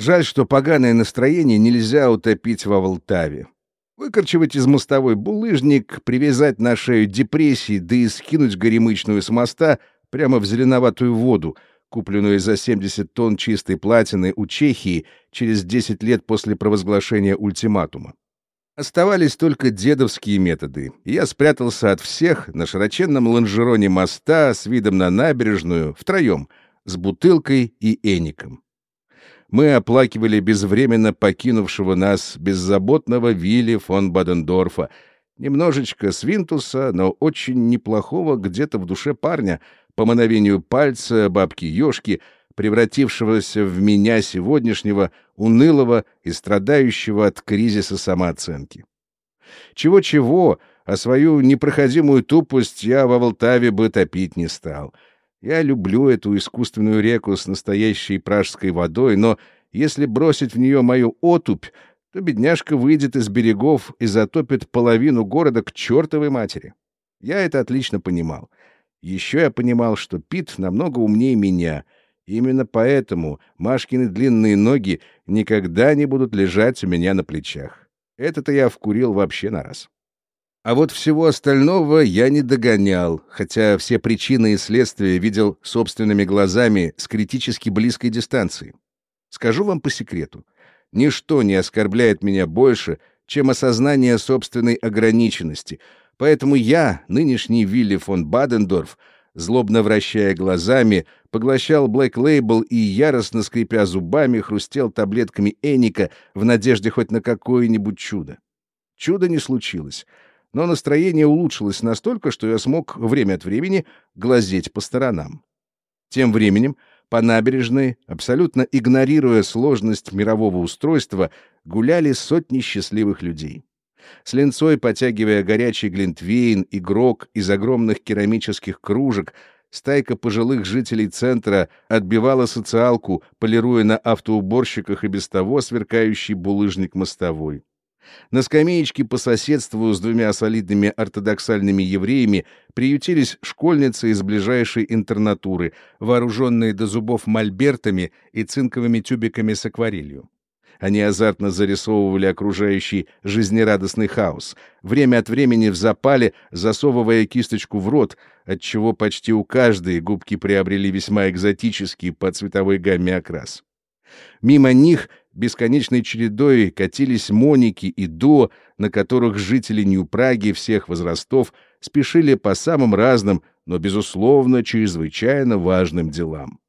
Жаль, что поганое настроение нельзя утопить во Волтаве. Выкорчевать из мостовой булыжник, привязать на шею депрессии, да и скинуть горемычную с моста прямо в зеленоватую воду, купленную за 70 тонн чистой платины у Чехии через 10 лет после провозглашения ультиматума. Оставались только дедовские методы, я спрятался от всех на широченном лонжероне моста с видом на набережную, втроем, с бутылкой и эником мы оплакивали безвременно покинувшего нас беззаботного Вилли фон Бадендорфа, немножечко свинтуса, но очень неплохого где-то в душе парня, по мановению пальца бабки-ёшки, превратившегося в меня сегодняшнего, унылого и страдающего от кризиса самооценки. Чего-чего, а свою непроходимую тупость я во Волтаве бы топить не стал — я люблю эту искусственную реку с настоящей пражской водой, но если бросить в нее мою отупь, то бедняжка выйдет из берегов и затопит половину города к чертовой матери. Я это отлично понимал. Еще я понимал, что Пит намного умнее меня. Именно поэтому Машкины длинные ноги никогда не будут лежать у меня на плечах. Это-то я вкурил вообще на раз. А вот всего остального я не догонял, хотя все причины и следствия видел собственными глазами с критически близкой дистанции. Скажу вам по секрету, ничто не оскорбляет меня больше, чем осознание собственной ограниченности, поэтому я, нынешний Вилли фон Бадендорф, злобно вращая глазами, поглощал Black Label и, яростно скрипя зубами, хрустел таблетками Эника в надежде хоть на какое-нибудь чудо. Чудо не случилось — но настроение улучшилось настолько, что я смог время от времени глазеть по сторонам. Тем временем по набережной, абсолютно игнорируя сложность мирового устройства, гуляли сотни счастливых людей. С линцой, потягивая горячий глинтвейн и грок из огромных керамических кружек, стайка пожилых жителей центра отбивала социалку, полируя на автоуборщиках и без того сверкающий булыжник мостовой. На скамеечке по соседству с двумя солидными ортодоксальными евреями приютились школьницы из ближайшей интернатуры, вооруженные до зубов мольбертами и цинковыми тюбиками с акварелью. Они азартно зарисовывали окружающий жизнерадостный хаос, время от времени в запале засовывая кисточку в рот, отчего почти у каждой губки приобрели весьма экзотический по цветовой гамме окрас. Мимо них бесконечной чередой катились Моники и До, на которых жители Нью-Праги всех возрастов спешили по самым разным, но, безусловно, чрезвычайно важным делам.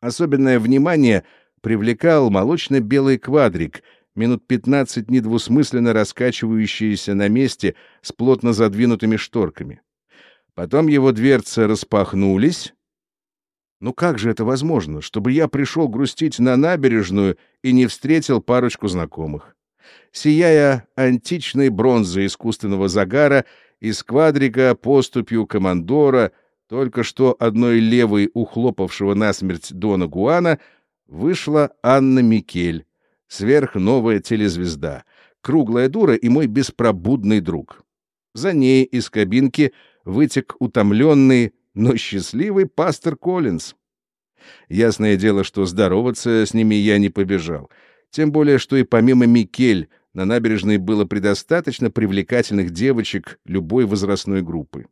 Особенное внимание привлекал молочно-белый квадрик, минут пятнадцать недвусмысленно раскачивающийся на месте с плотно задвинутыми шторками. Потом его дверцы распахнулись, ну как же это возможно, чтобы я пришел грустить на набережную и не встретил парочку знакомых? Сияя античной бронзой искусственного загара, из квадрика поступью командора, только что одной левой ухлопавшего насмерть Дона Гуана, вышла Анна Микель, сверхновая телезвезда, круглая дура и мой беспробудный друг. За ней из кабинки вытек утомленный, но счастливый пастор Коллинз. Ясное дело, что здороваться с ними я не побежал. Тем более, что и помимо Микель на набережной было предостаточно привлекательных девочек любой возрастной группы.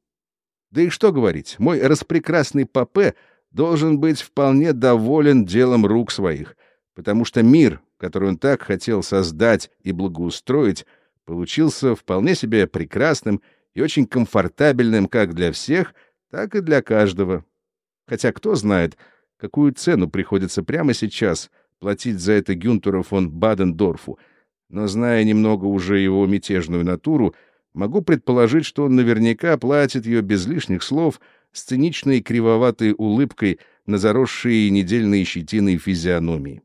Да и что говорить, мой распрекрасный Папе должен быть вполне доволен делом рук своих, потому что мир, который он так хотел создать и благоустроить, получился вполне себе прекрасным и очень комфортабельным как для всех — так и для каждого. Хотя кто знает, какую цену приходится прямо сейчас платить за это Гюнтеру фон Бадендорфу, но, зная немного уже его мятежную натуру, могу предположить, что он наверняка платит ее без лишних слов, с циничной кривоватой улыбкой на заросшие недельные щетиной физиономии.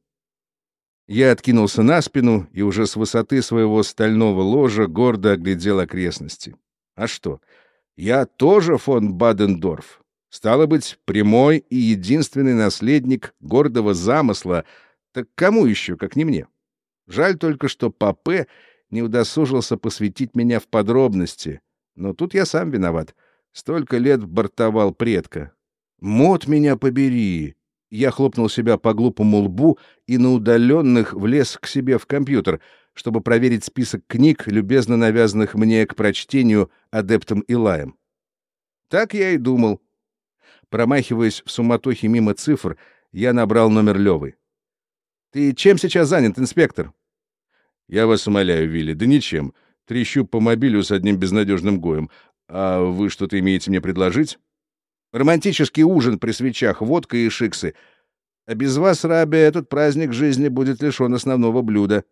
Я откинулся на спину и уже с высоты своего стального ложа гордо оглядел окрестности. А что? — я тоже фон Бадендорф. Стало быть, прямой и единственный наследник гордого замысла. Так кому еще, как не мне? Жаль только, что Папе не удосужился посвятить меня в подробности. Но тут я сам виноват. Столько лет бортовал предка. Мот меня побери! Я хлопнул себя по глупому лбу и на удаленных влез к себе в компьютер, чтобы проверить список книг, любезно навязанных мне к прочтению адептом Илаем. Так я и думал. Промахиваясь в суматохе мимо цифр, я набрал номер Левы. «Ты чем сейчас занят, инспектор?» «Я вас умоляю, Вилли, да ничем. Трещу по мобилю с одним безнадежным гоем. А вы что-то имеете мне предложить?» «Романтический ужин при свечах, водка и шиксы. А без вас, Раби, этот праздник жизни будет лишен основного блюда».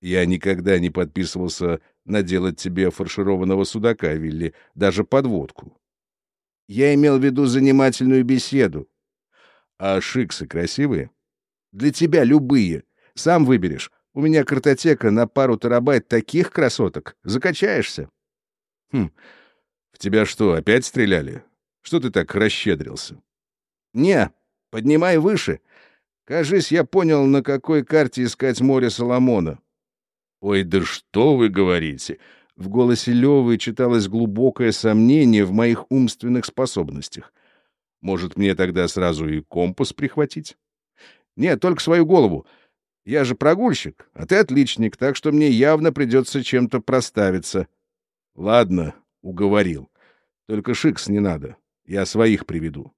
«Я никогда не подписывался наделать тебе фаршированного судака, Вилли, даже под водку». «Я имел в виду занимательную беседу». «А шиксы красивые?» «Для тебя любые. Сам выберешь. У меня картотека на пару терабайт таких красоток. Закачаешься». «Хм, в тебя что, опять стреляли? Что ты так расщедрился? Не, поднимай выше. Кажись, я понял, на какой карте искать море Соломона. Ой, да что вы говорите? В голосе Левы читалось глубокое сомнение в моих умственных способностях. Может, мне тогда сразу и компас прихватить? Нет, только свою голову. Я же прогульщик, а ты отличник, так что мне явно придется чем-то проставиться. Ладно, уговорил. Только шикс не надо. Я своих приведу.